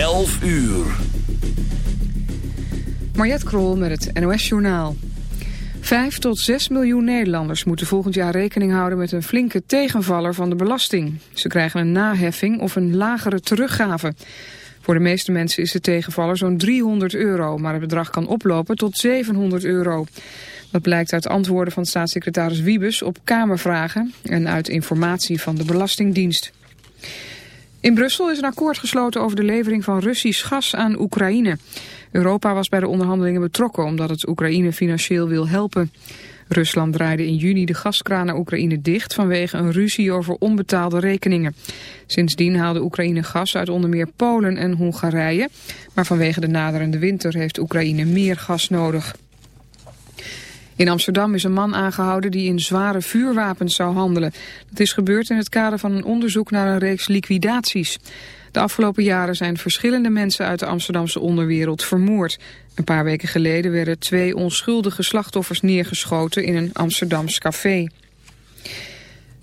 11 uur. Mariette Krol met het NOS Journaal. 5 tot 6 miljoen Nederlanders moeten volgend jaar rekening houden met een flinke tegenvaller van de belasting. Ze krijgen een naheffing of een lagere teruggave. Voor de meeste mensen is de tegenvaller zo'n 300 euro, maar het bedrag kan oplopen tot 700 euro. Dat blijkt uit antwoorden van staatssecretaris Wiebes op Kamervragen en uit informatie van de Belastingdienst. In Brussel is een akkoord gesloten over de levering van Russisch gas aan Oekraïne. Europa was bij de onderhandelingen betrokken omdat het Oekraïne financieel wil helpen. Rusland draaide in juni de gaskraan naar Oekraïne dicht vanwege een ruzie over onbetaalde rekeningen. Sindsdien haalde Oekraïne gas uit onder meer Polen en Hongarije. Maar vanwege de naderende winter heeft Oekraïne meer gas nodig. In Amsterdam is een man aangehouden die in zware vuurwapens zou handelen. Dat is gebeurd in het kader van een onderzoek naar een reeks liquidaties. De afgelopen jaren zijn verschillende mensen uit de Amsterdamse onderwereld vermoord. Een paar weken geleden werden twee onschuldige slachtoffers neergeschoten in een Amsterdams café.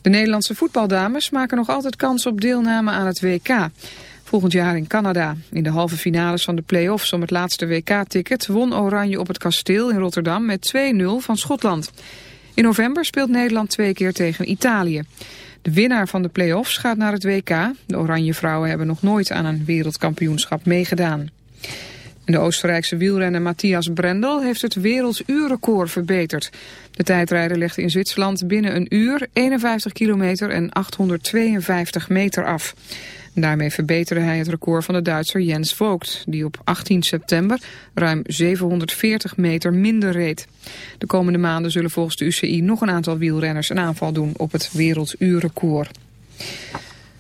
De Nederlandse voetbaldames maken nog altijd kans op deelname aan het WK. Volgend jaar in Canada. In de halve finales van de play-offs om het laatste WK-ticket won Oranje op het kasteel in Rotterdam met 2-0 van Schotland. In november speelt Nederland twee keer tegen Italië. De winnaar van de play-offs gaat naar het WK. De Oranje vrouwen hebben nog nooit aan een wereldkampioenschap meegedaan. de Oostenrijkse wielrenner Matthias Brendel heeft het werelduurrecord verbeterd. De tijdrijder legde in Zwitserland binnen een uur 51 kilometer en 852 meter af. Daarmee verbeterde hij het record van de Duitser Jens Vogt, die op 18 september ruim 740 meter minder reed. De komende maanden zullen volgens de UCI nog een aantal wielrenners een aanval doen op het werelduurrecord.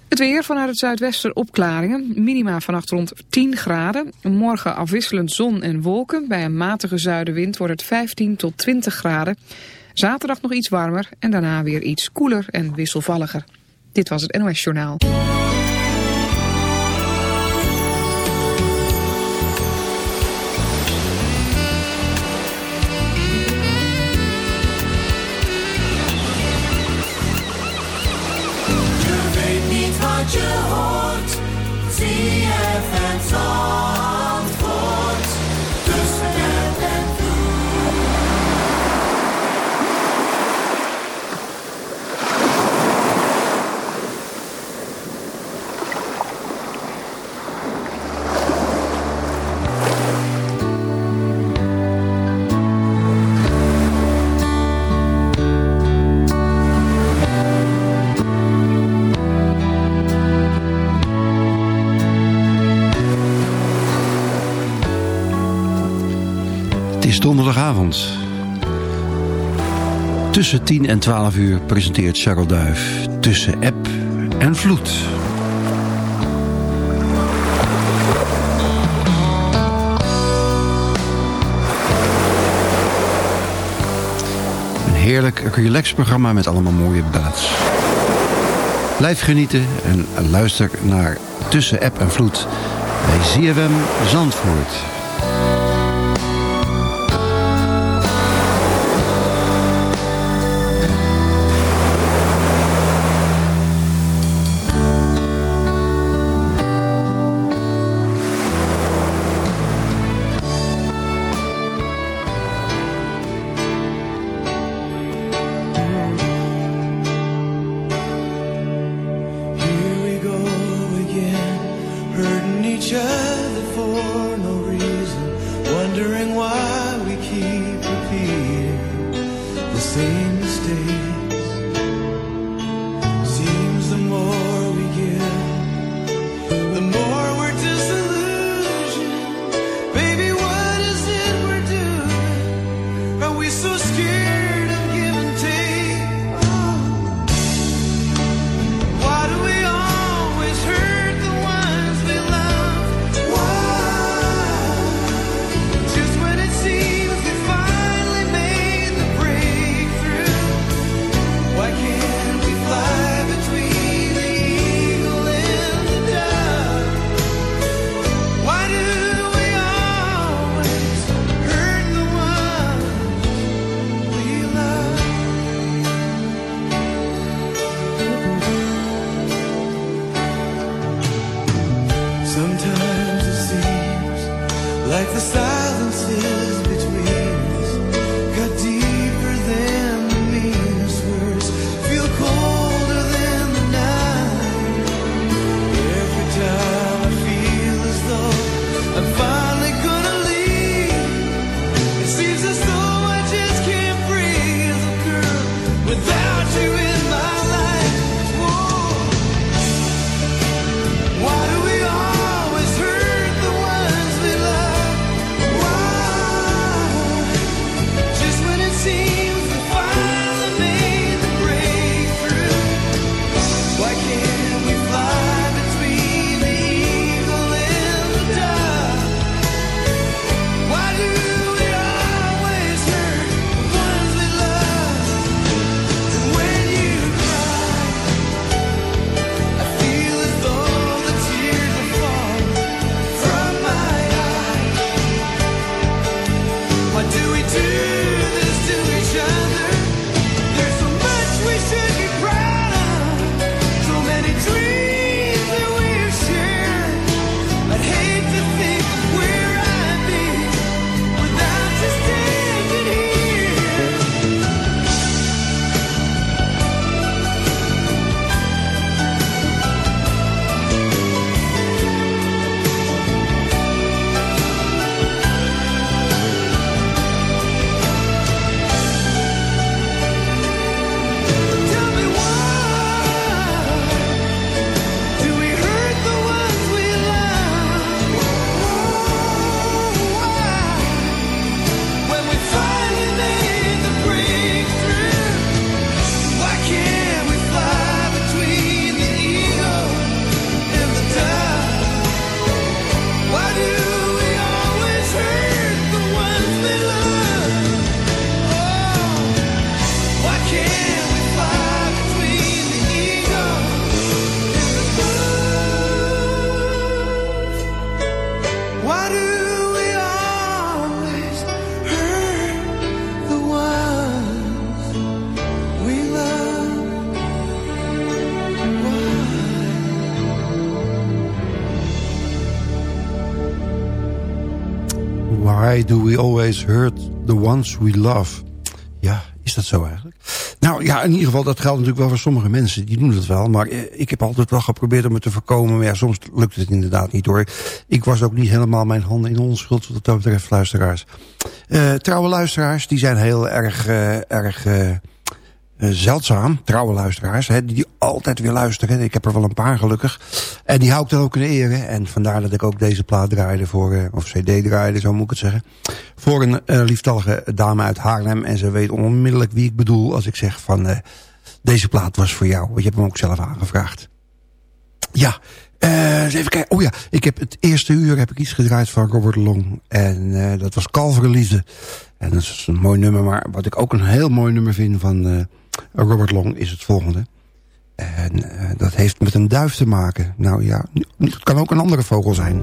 Het weer vanuit het zuidwesten opklaringen. Minima vannacht rond 10 graden. Morgen afwisselend zon en wolken. Bij een matige zuidenwind wordt het 15 tot 20 graden. Zaterdag nog iets warmer en daarna weer iets koeler en wisselvalliger. Dit was het NOS Journaal. Donderdagavond. Tussen 10 en 12 uur presenteert Charles Duif Tussen App en Vloed. Een heerlijk relaxprogramma met allemaal mooie ballads. Blijf genieten en luister naar Tussen App en Vloed bij ZFM Zandvoort. Do we always hurt the ones we love? Ja, is dat zo eigenlijk? Nou ja, in ieder geval, dat geldt natuurlijk wel voor sommige mensen. Die doen het wel, maar eh, ik heb altijd wel geprobeerd om het te voorkomen. Maar ja, soms lukt het inderdaad niet hoor. Ik was ook niet helemaal mijn handen in onschuld wat dat betreft, luisteraars. Uh, trouwe luisteraars, die zijn heel erg, uh, erg uh, zeldzaam, trouwe luisteraars, hè, die altijd weer luisteren. Ik heb er wel een paar gelukkig. En die hou ik dan ook in ere. En vandaar dat ik ook deze plaat draaide voor, uh, of cd draaide, zo moet ik het zeggen. Voor een uh, lieftallige dame uit Haarlem. En ze weet onmiddellijk wie ik bedoel als ik zeg van deze plaat was voor jou. Want je hebt hem ook zelf aangevraagd. Ja, eens even kijken. Oh ja, ik heb het eerste uur heb ik iets gedraaid van Robert Long. En dat was Kalverliefde. En dat is een mooi nummer. Maar wat ik ook een heel mooi nummer vind van Robert Long is het volgende. En uh, dat heeft met een duif te maken. Nou ja, het kan ook een andere vogel zijn.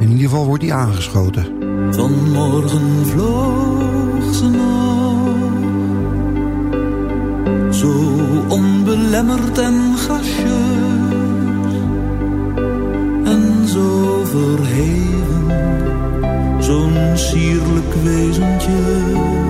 In ieder geval wordt hij aangeschoten. Vanmorgen vloog ze nog. Zo onbelemmerd en gracieus. En zo verheven. Zo'n sierlijk wezentje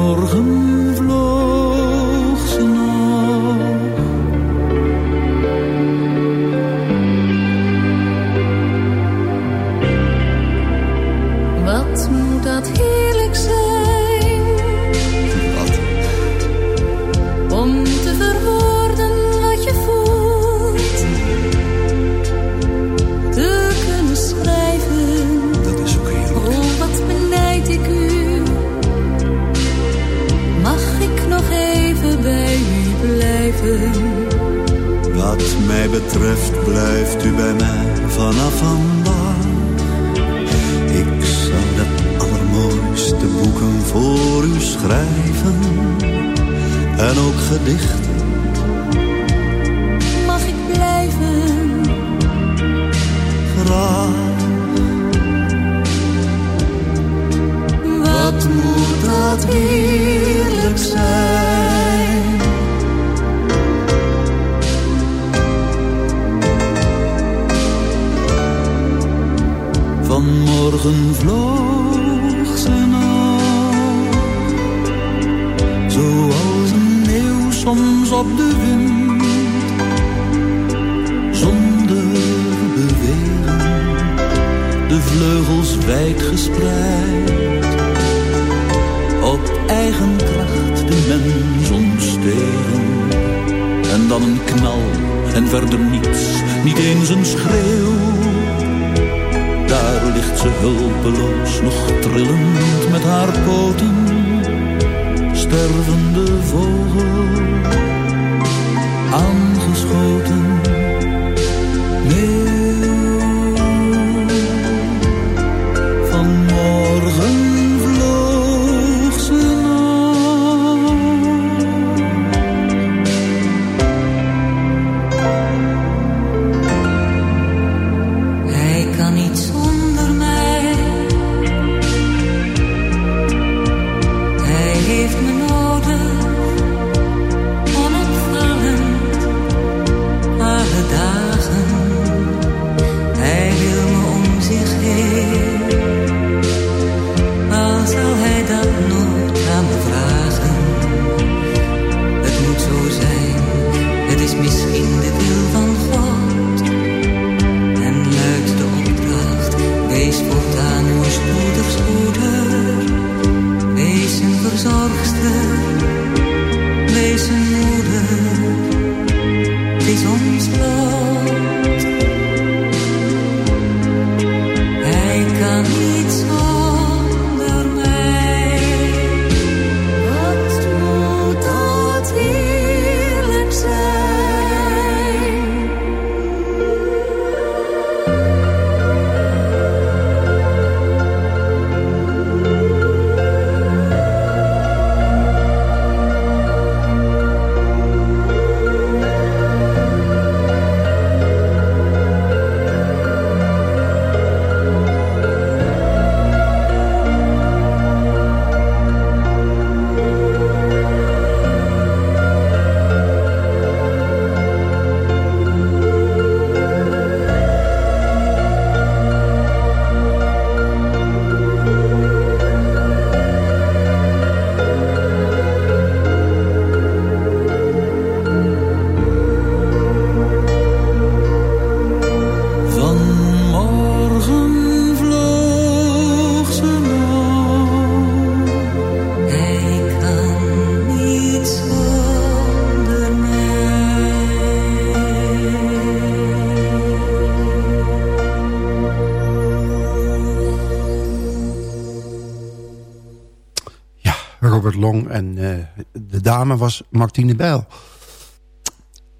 zong. En eh, de dame was Martine Bijl.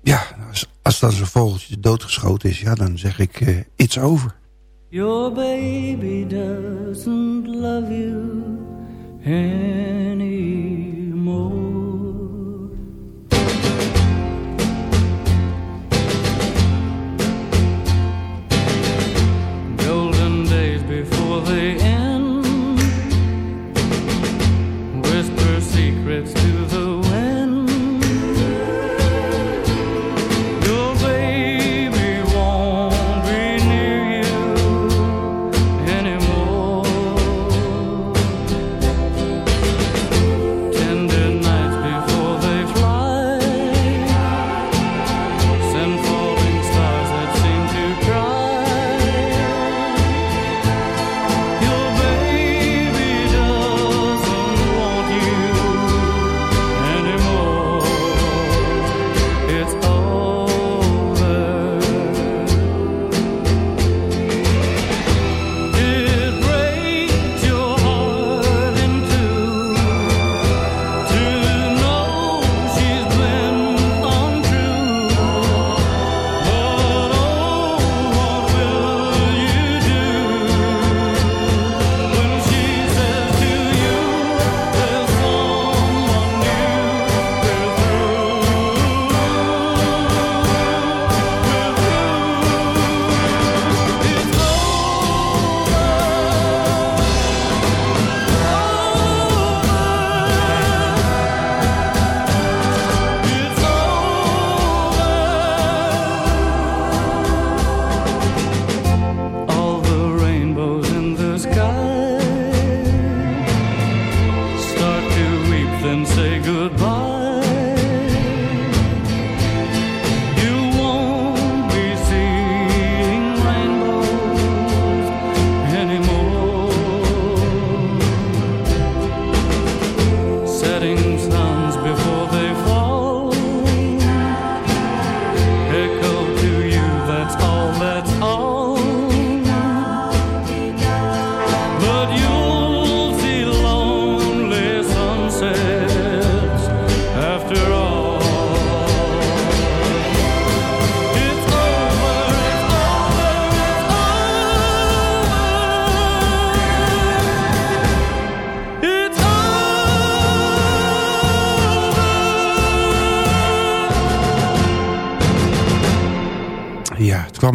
Ja, als, als dan zo'n vogeltje doodgeschoten is, ja, dan zeg ik, uh, it's over. Your baby doesn't love you anymore.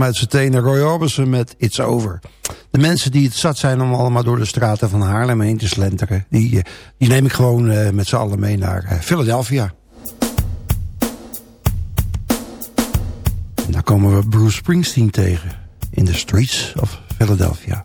Uit zijn tenen Roy Orbison met It's Over. De mensen die het zat zijn om allemaal door de straten van Haarlem heen te slenteren... die, die neem ik gewoon met z'n allen mee naar Philadelphia. En daar komen we Bruce Springsteen tegen. In the streets of Philadelphia.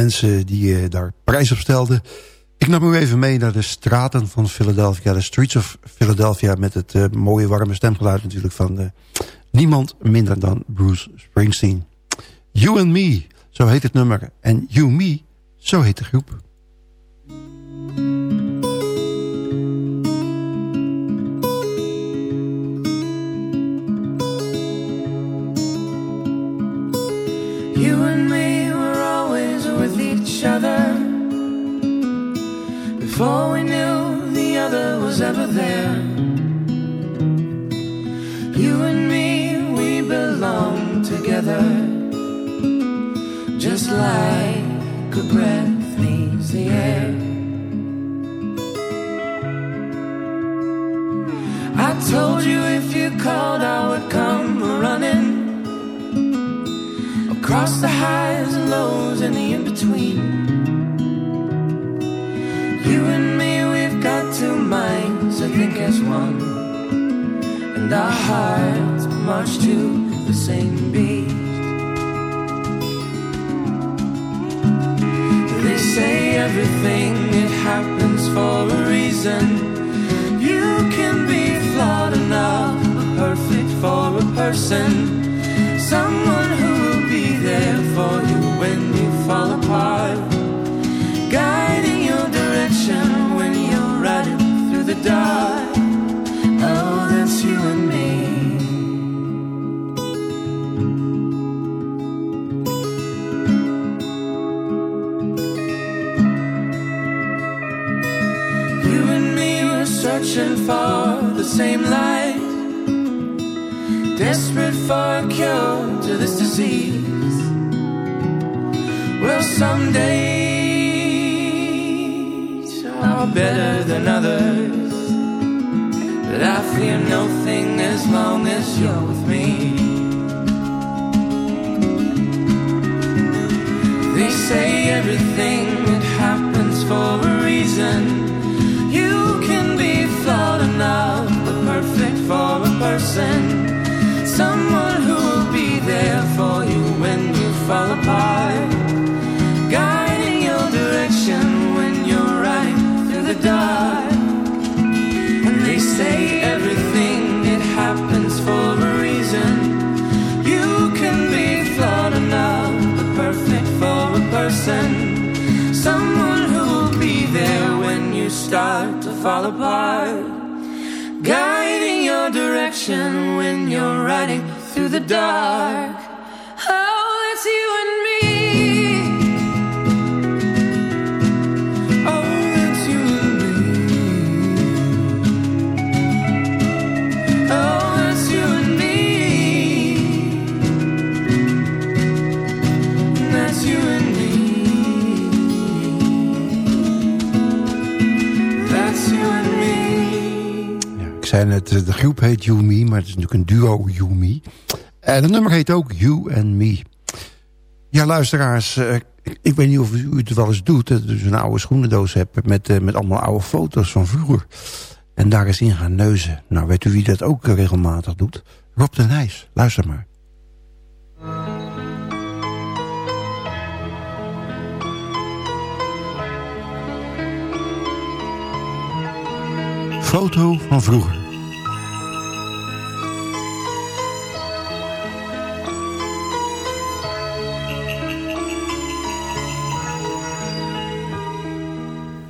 Mensen die uh, daar prijs op stelden. Ik nam u even mee naar de straten van Philadelphia. De streets of Philadelphia met het uh, mooie warme stemgeluid natuurlijk van uh, niemand minder dan Bruce Springsteen. You and Me, zo heet het nummer. En You Me, zo heet de groep. You and me each other before we knew the other was ever there. You and me, we belong together, just like a breath needs the air. I told you if you called, I across the highs and lows and the in between. You and me, we've got two minds, I think, as one, and our hearts march to the same beat. They say everything it happens for a reason. You can be flawed enough, perfect for a person, there for you when you fall apart, guiding your direction when you're riding through the dark. Oh, that's you and me. You and me were searching for the same light desperate for a cure to this disease. Well, some days are better than others, but I fear nothing as long as you're with me. They say everything that happens for a reason You can be flawed enough, but perfect for a person. Someone who will be there for you when you fall apart. The. And they say everything, it happens for a reason. You can be flawed enough, but perfect for a person. Someone who will be there when you start to fall apart guiding your direction when you're riding through the dark. Zei net, de groep heet You Me, maar het is natuurlijk een duo You Me. En het nummer heet ook You and Me. Ja, luisteraars, eh, ik weet niet of u het wel eens doet... dat u een oude schoenendoos hebt met, eh, met allemaal oude foto's van vroeger. En daar eens in gaan neuzen. Nou, weet u wie dat ook regelmatig doet? Rob de Nijs. Luister maar. Foto van vroeger.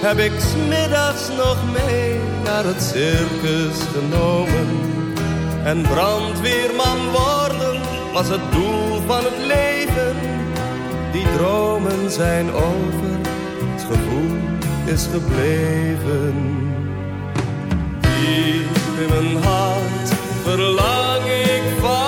heb ik smiddags nog mee naar het circus genomen. En brandweerman worden was het doel van het leven. Die dromen zijn over, het gevoel is gebleven. Diep in mijn hart verlang ik vaak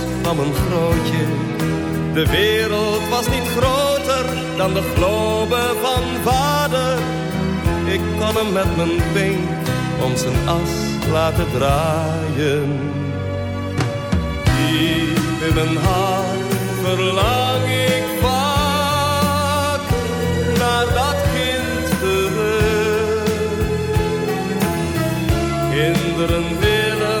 van een grootje. De wereld was niet groter dan de globe van vader. Ik kon hem met mijn pink om zijn as laten draaien. Diep in mijn hart verlang ik vaak naar dat kind terug. Kinderen willen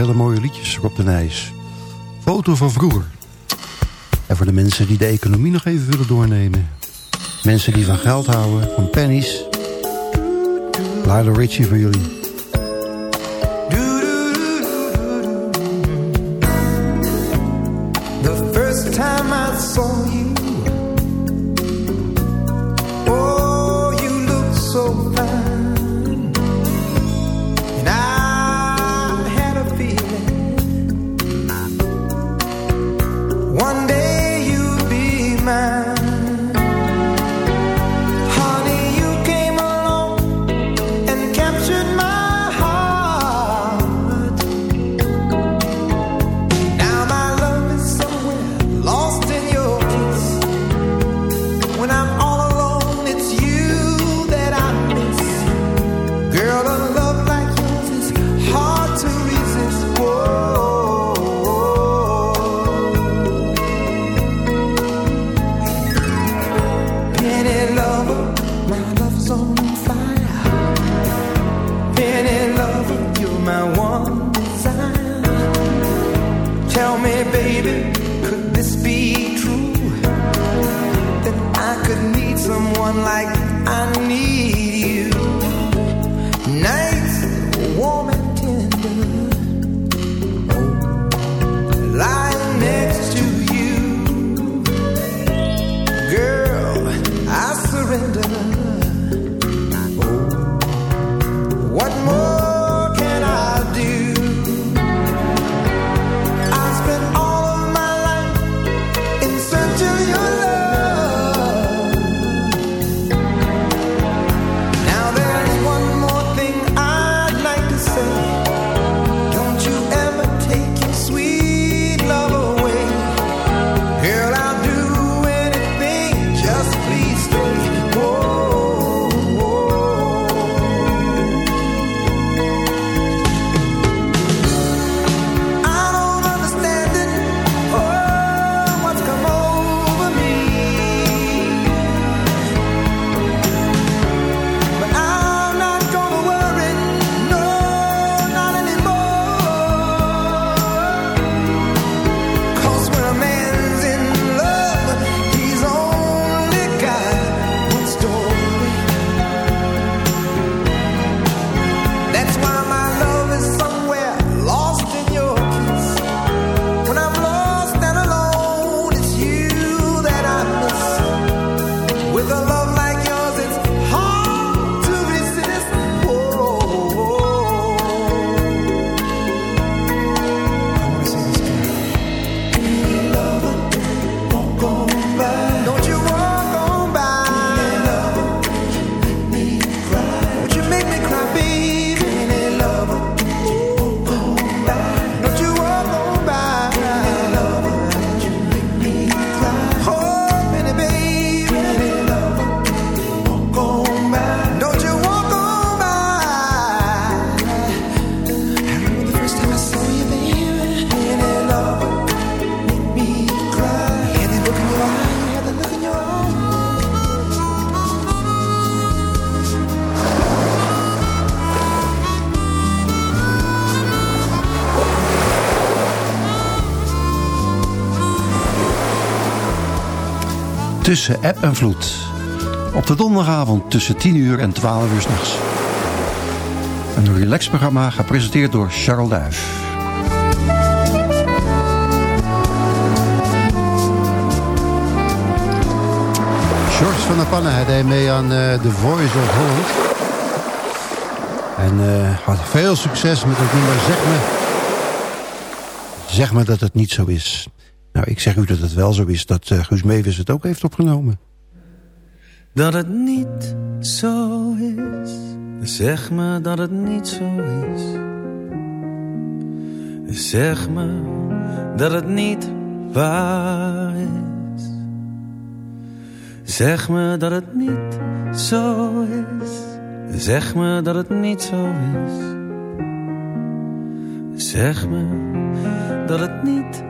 hele mooie liedjes, Rob de Nijs. Foto van vroeger. En voor de mensen die de economie nog even willen doornemen. Mensen die van geld houden, van pennies. Lila Richie voor jullie. The first time I saw you like Tussen app en vloed. Op de donderdagavond tussen 10 uur en 12 uur s'nachts. Een relaxprogramma gepresenteerd door Charles Duif. George van der Pannen, hij deed mee aan uh, The Voice of Holland. En uh, had veel succes met het nummer Zeg me... Zeg me dat het niet zo is. Nou, ik zeg u dat het wel zo is dat uh, Guus Meeuwis het ook heeft opgenomen. Dat het niet zo is. Zeg me dat het niet zo is. Zeg me dat het niet waar is. Zeg me dat het niet zo is. Zeg me dat het niet zo is. Zeg me dat het niet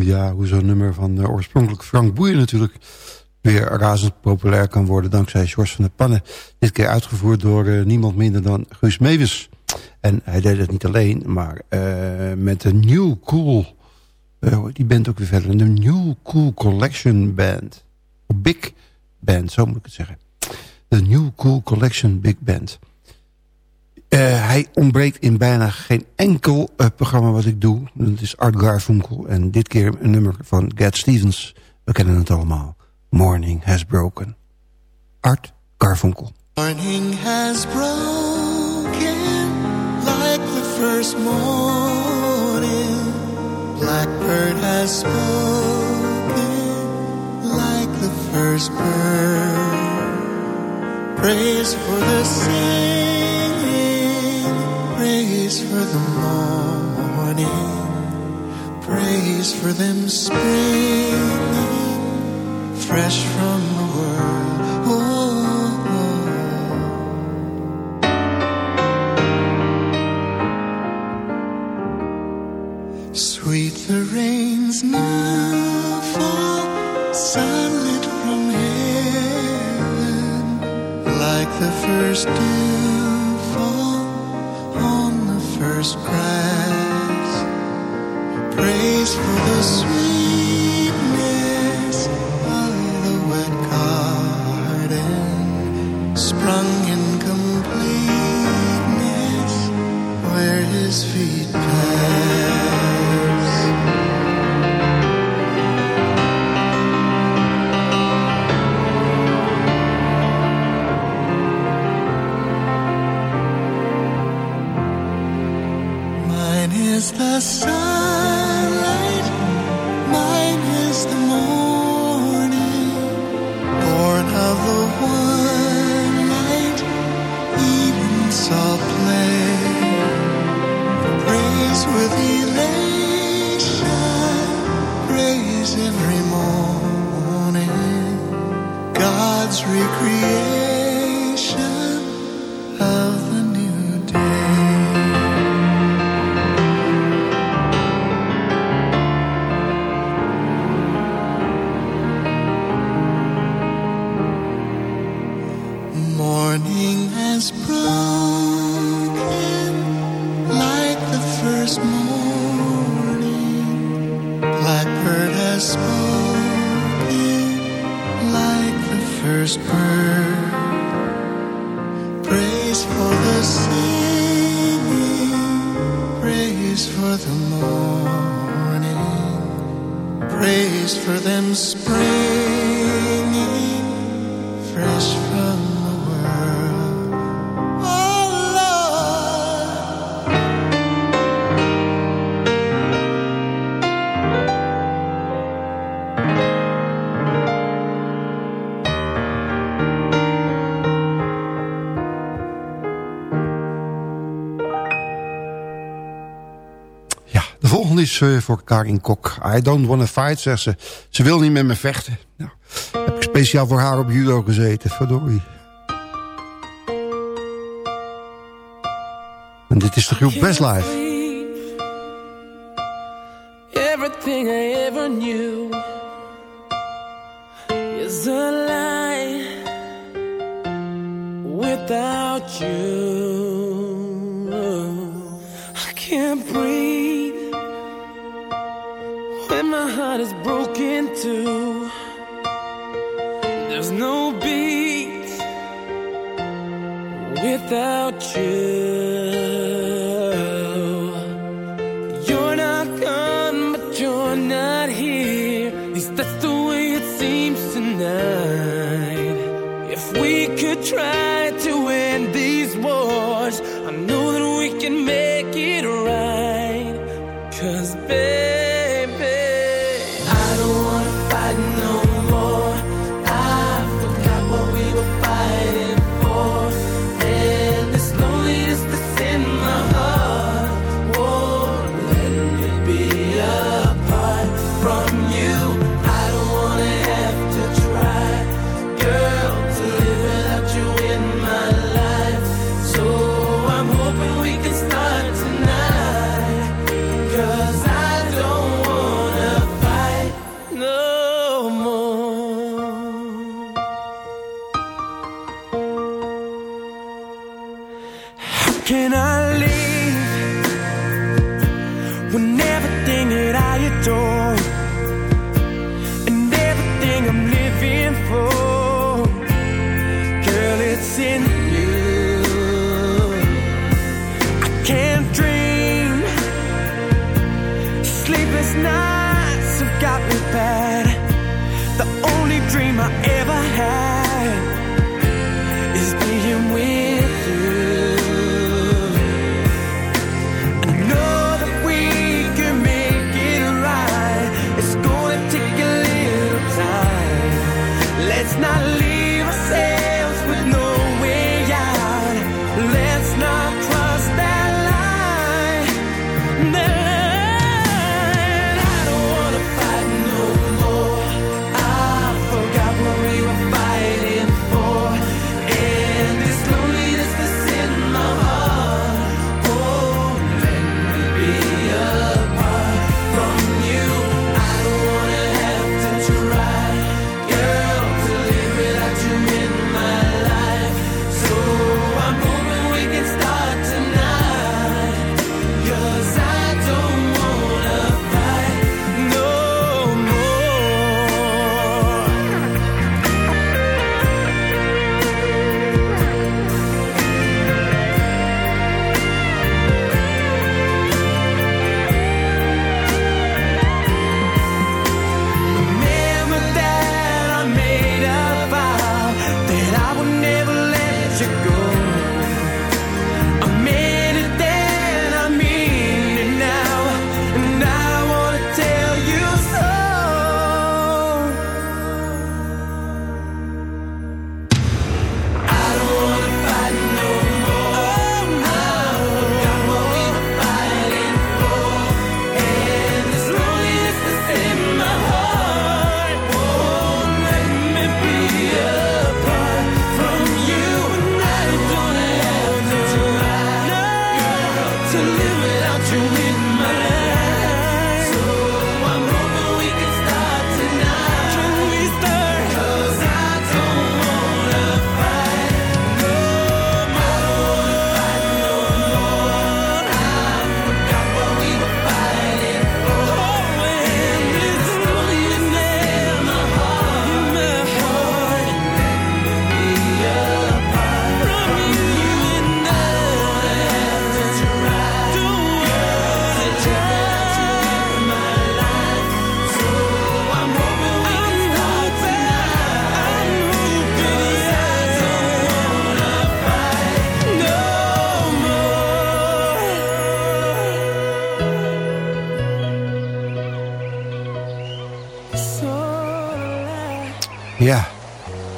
Ja, hoe zo'n nummer van uh, oorspronkelijk Frank Boeien natuurlijk weer razend populair kan worden dankzij George van der Pannen. Dit keer uitgevoerd door uh, niemand minder dan Guus Meeuwis. En hij deed het niet alleen, maar uh, met de New Cool... die band ook weer verder. De New Cool Collection Band. Big Band, zo moet ik het zeggen de New Cool Collection Big Band. Uh, hij ontbreekt in bijna geen enkel uh, programma wat ik doe. Dat is Art Garfunkel. En dit keer een nummer van Gad Stevens. We kennen het allemaal. Morning Has Broken. Art Garfunkel. Morning has broken like the first morning. Blackbird has spoken like the first bird. Praise for the singing, praise for the morning, praise for them springing fresh from the world. The excuus voor Karin Kok. I don't want wanna fight, zegt ze. Ze wil niet met me vechten. Nou, heb ik speciaal voor haar op judo gezeten. Verdorie. En dit is de groep Best Life. least that's the way it seems tonight. If we could try to end these wars, I know that we can make.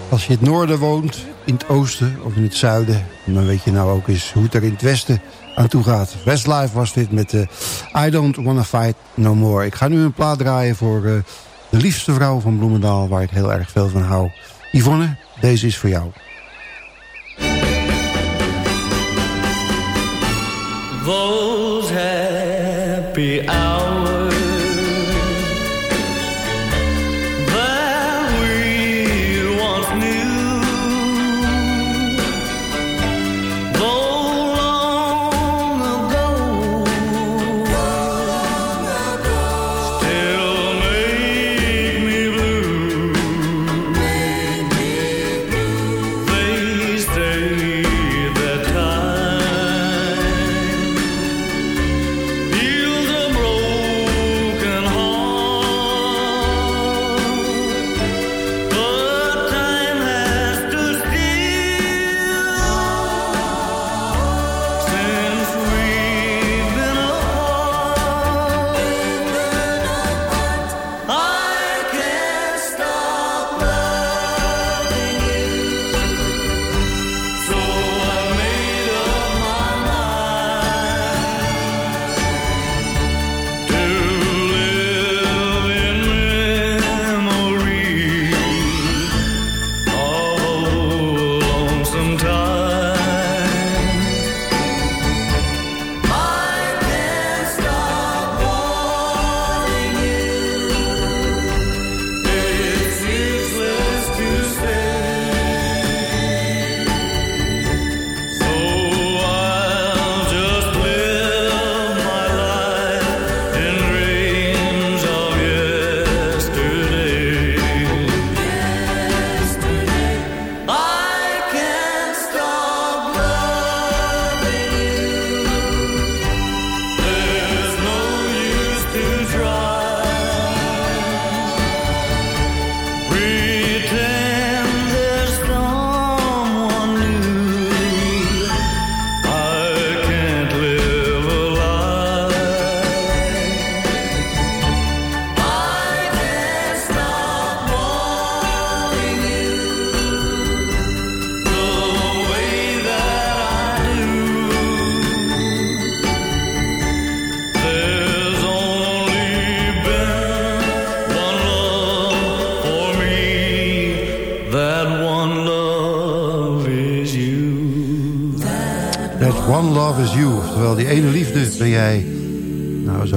Als je in het noorden woont, in het oosten of in het zuiden... dan weet je nou ook eens hoe het er in het westen aan toe gaat. Westlife was dit met uh, I Don't Wanna Fight No More. Ik ga nu een plaat draaien voor uh, de liefste vrouw van Bloemendaal... waar ik heel erg veel van hou. Yvonne, deze is voor jou. Those happy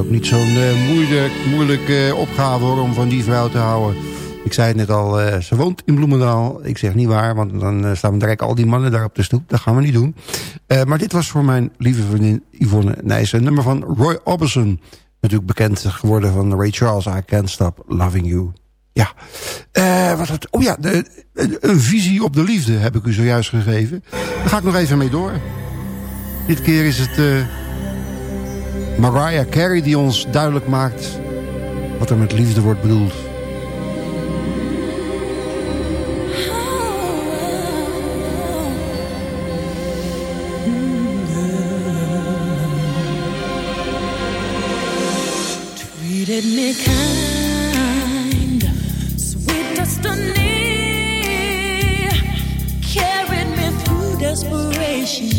niet zo'n uh, moeilijk, moeilijke uh, opgave hoor, om van die vrouw te houden. Ik zei het net al, uh, ze woont in Bloemendaal. Ik zeg niet waar, want dan staan we direct al die mannen daar op de stoep. Dat gaan we niet doen. maar dit was voor mijn lieve vriendin Yvonne Nijssen. Een nummer van Roy Orbison. Natuurlijk bekend geworden van Ray Charles. I Can't Stop Loving You. Ja, wat het, oh ja, de, een visie op de liefde heb ik u zojuist gegeven. Daar ga ik nog even mee door. Dit keer is het Mariah Carey die ons duidelijk maakt wat er met liefde wordt bedoeld. Treated me kind, sweet destiny, carried me through desperation.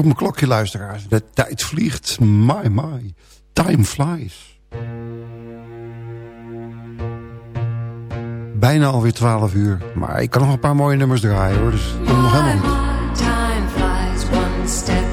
Op mijn klokje, luisteraars. De tijd vliegt. My, my. Time flies. Bijna alweer 12 uur. Maar ik kan nog een paar mooie nummers draaien hoor. Dus komt nog helemaal goed. Time flies one step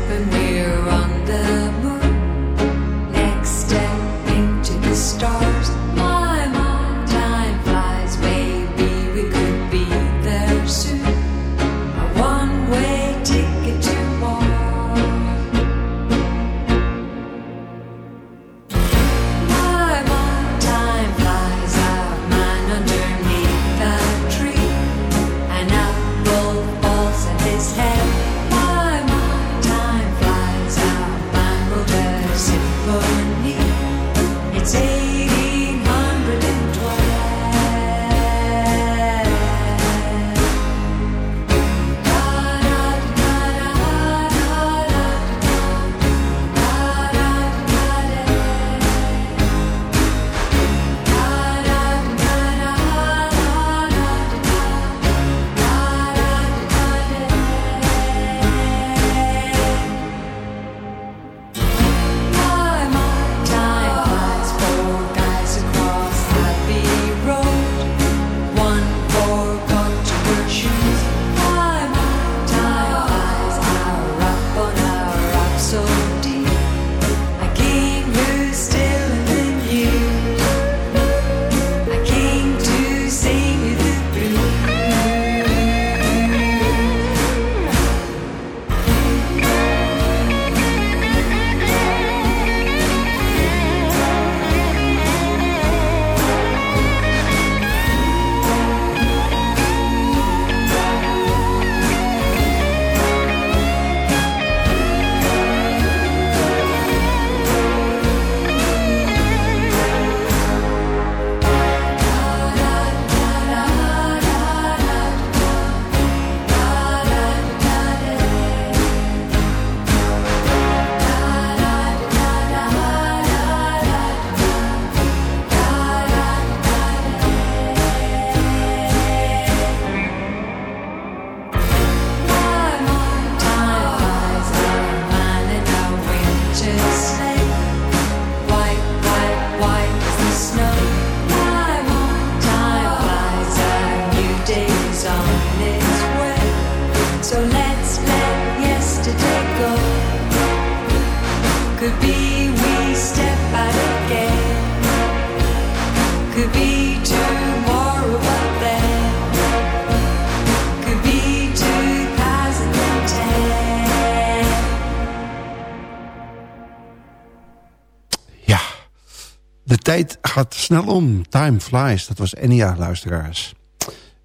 gaat snel om. Time flies. Dat was Enya, luisteraars.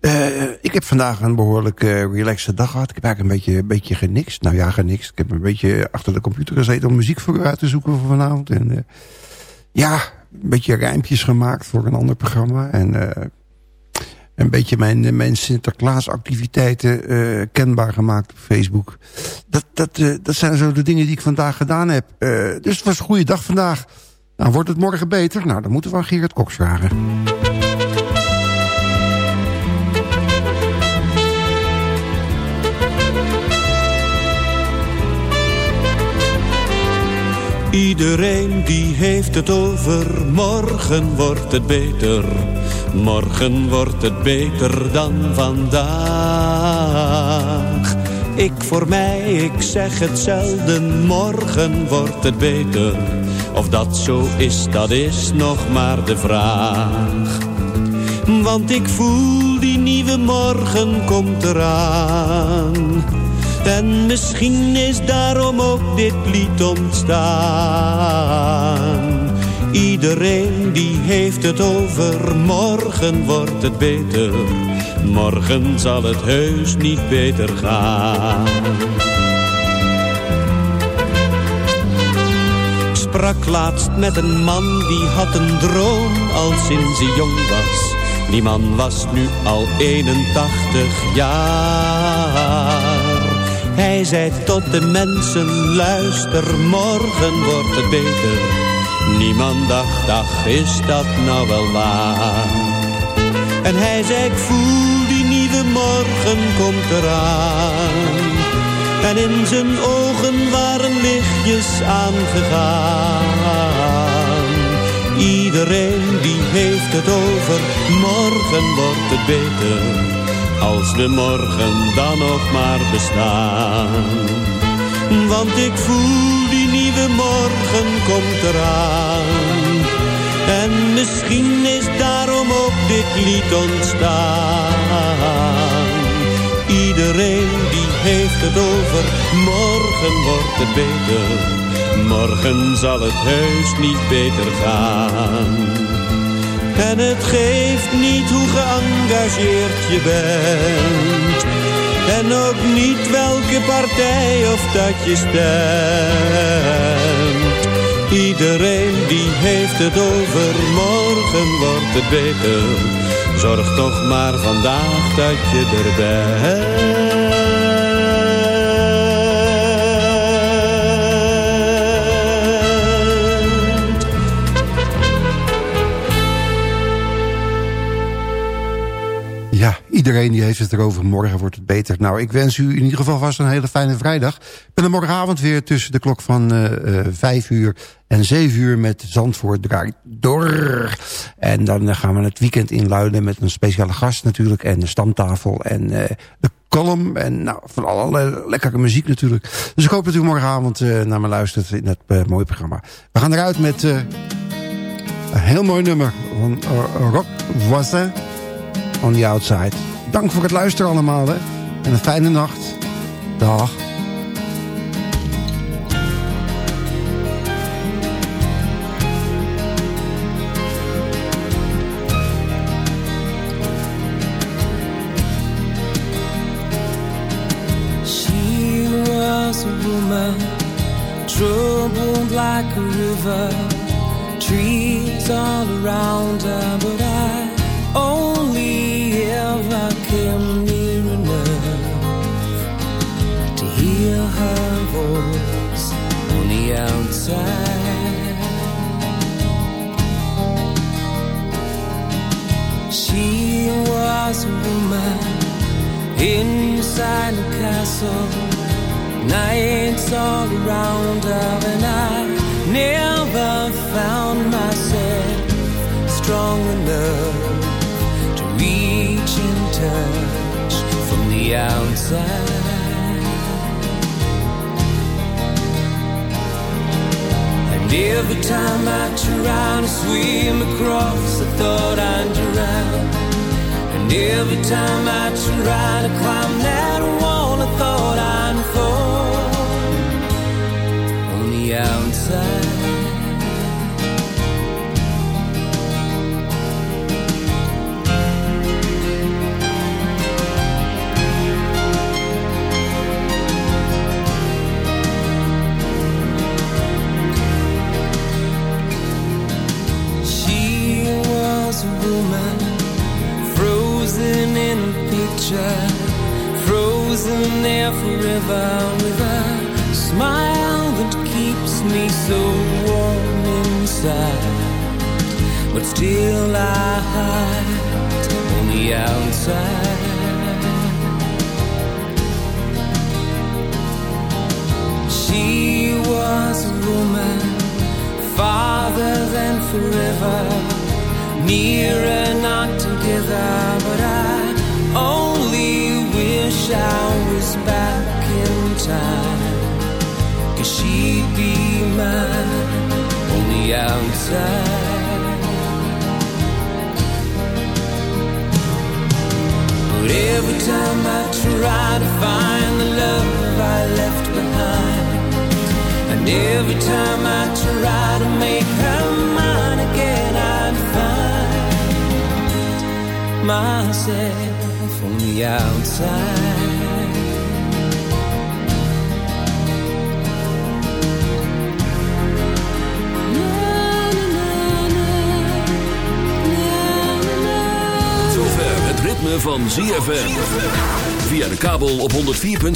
Eh, ik heb vandaag een behoorlijk eh relaxte dag gehad. Ik heb eigenlijk een beetje, een beetje. Nou ja, genixt. Ik heb een beetje achter de computer gezeten om muziek voor u uit te zoeken voor vanavond. En eh, ja, een beetje rijmpjes gemaakt voor een ander programma. En uh, een beetje mijn, mijn Sinterklaas activiteiten uh, kenbaar gemaakt op Facebook. Dat, dat, uh, dat zijn zo de dingen die ik vandaag gedaan heb. dus het was een goede dag vandaag. Nou, wordt het morgen beter? Nou, dan moeten we aan Gerard Koks vragen. Iedereen die heeft het over morgen wordt het beter. Morgen wordt het beter dan vandaag. Ik voor mij, ik zeg het zelden, morgen wordt het beter. Of dat zo is, dat is nog maar de vraag. Want ik voel die nieuwe morgen komt eraan. En misschien is daarom ook dit lied ontstaan. Iedereen die heeft het over morgen wordt het beter. Morgen zal het heus niet beter gaan. Sprak laatst met een man die had een droom al sinds hij jong was. Die man was nu al 81 jaar. Hij zei tot de mensen, luister, morgen wordt het beter. Niemand dacht, ach, is dat nou wel waar? En hij zei, ik voel die nieuwe morgen komt eraan. En in zijn ogen waren lichtjes aangegaan. Iedereen die heeft het over, morgen wordt het beter als we morgen dan nog maar bestaan. Want ik voel die nieuwe morgen komt eraan. En misschien is daarom ook dit lied ontstaan. Iedereen die heeft het over, morgen wordt het beter. Morgen zal het heus niet beter gaan. En het geeft niet hoe geëngageerd je bent. En ook niet welke partij of dat je stemt. Iedereen die heeft het over morgen wordt het beter. Zorg toch maar vandaag dat je er bent. Iedereen die heeft het erover. Morgen wordt het beter. Nou, ik wens u in ieder geval vast een hele fijne vrijdag. Ik ben er morgenavond weer tussen de klok van uh, uh, 5 uur en 7 uur met Zandvoort draait door. En dan gaan we het weekend inluiden met een speciale gast natuurlijk. En de stamtafel en de column. En nou, van allerlei lekkere muziek natuurlijk. Dus ik hoop dat u morgenavond naar me luistert in dat mooie programma. We gaan eruit met een heel mooi nummer van Rock Voisin on the outside. Dank voor het luisteren allemaal. Hè. En een fijne nacht. Dag. Troubled like a river Trees all around her But I She was a woman inside a castle, nights all around and I never found myself strong enough to reach in touch from the outside. Every time I try to swim across, I thought I'd drown. And every time I try to climb that wall, I thought I'd fall